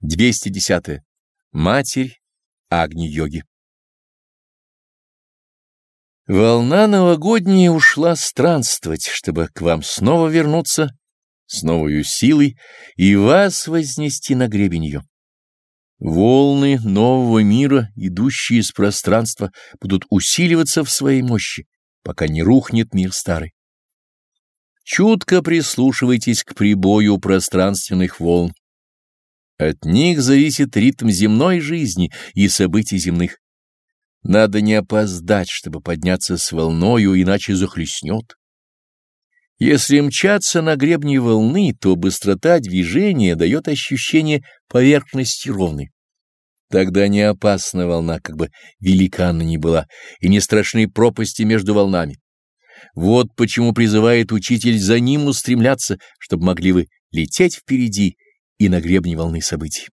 210. -е. Матерь Агни-йоги Волна новогодняя ушла странствовать, чтобы к вам снова вернуться с новою силой и вас вознести на гребень ее. Волны нового мира, идущие из пространства, будут усиливаться в своей мощи, пока не рухнет мир старый. Чутко прислушивайтесь к прибою пространственных волн, от них зависит ритм земной жизни и событий земных. Надо не опоздать, чтобы подняться с волною, иначе захлестнет. Если мчаться на гребне волны, то быстрота движения дает ощущение поверхности ровной. Тогда не опасна волна, как бы велика она ни была, и не страшны пропасти между волнами. Вот почему призывает учитель за ним устремляться, чтобы могли вы лететь впереди и на гребне волны событий.